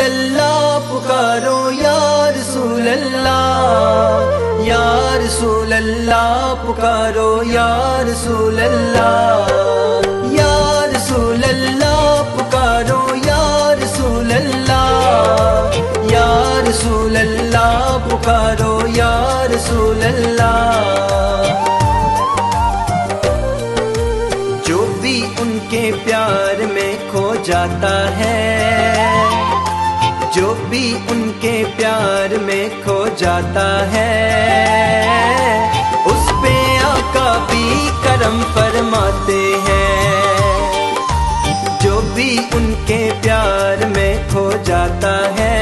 अल्लाह पुकारो या रसूल अल्लाह या रसूल अल्लाह पुकारो यार रसूल यार अल्लाह पुकारो यार रसूल अल्लाह या रसूल अल्लाह पुकारो या रसूल अल्लाह जो भी उनके प्यार में जाता है। जो भी उनके प्यार में खो जाता है, उस पे आका भी करम फरमाते हैं। जो भी उनके प्यार में खो जाता है,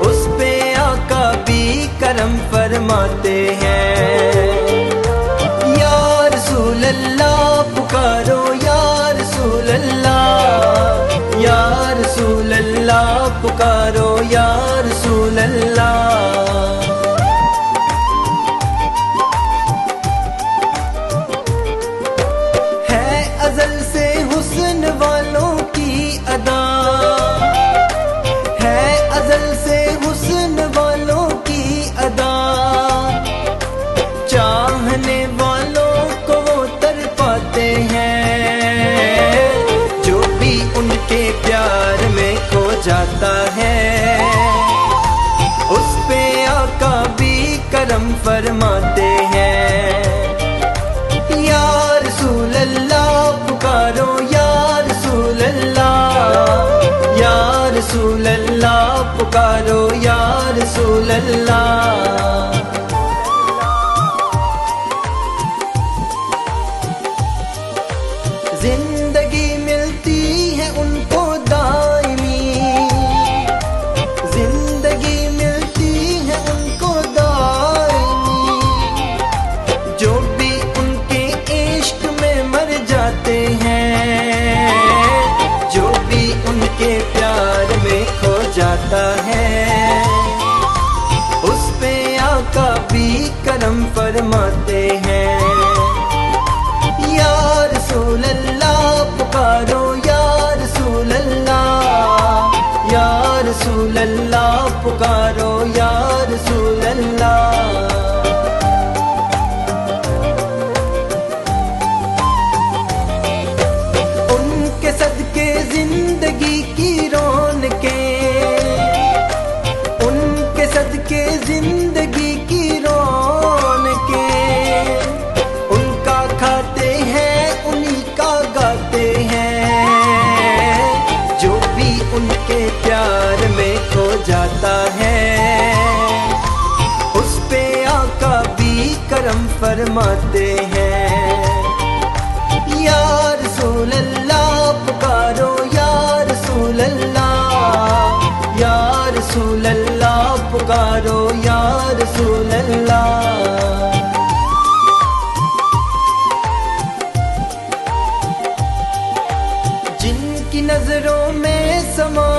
उस पे आका भी करम फरमाते चाहने वालों को वो तर पाते हैं। जो भी उनके प्यार में खो जाता है, उस पे आका भी करम फरमाते हैं। यार अल्लाह पुकारो यार रसूल अल्लाह या रसूल अल्लाह पुकारो या रसूल उनके प्यार में खो जाता है। उस पे आका भी करम फरमाते हैं। यार अल्लाह पुकारो यार रसूल अल्लाह या रसूल अल्लाह पुकारो या रसूल ज़िंदगी की रौनके। उनका खाते हैं, उन्हीं का गाते हैं। जो भी उनके प्यार में खो जाता है, उस पे आका भी करम फरमाते हैं। या रसूल अल्लाह पुकारो या रसूल अल्लाह या रसूल अल्लाह पुकारो यार रसूल जिनकी नज़रों में समाए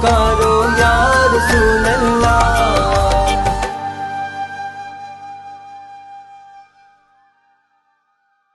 पुकारो यार सुनल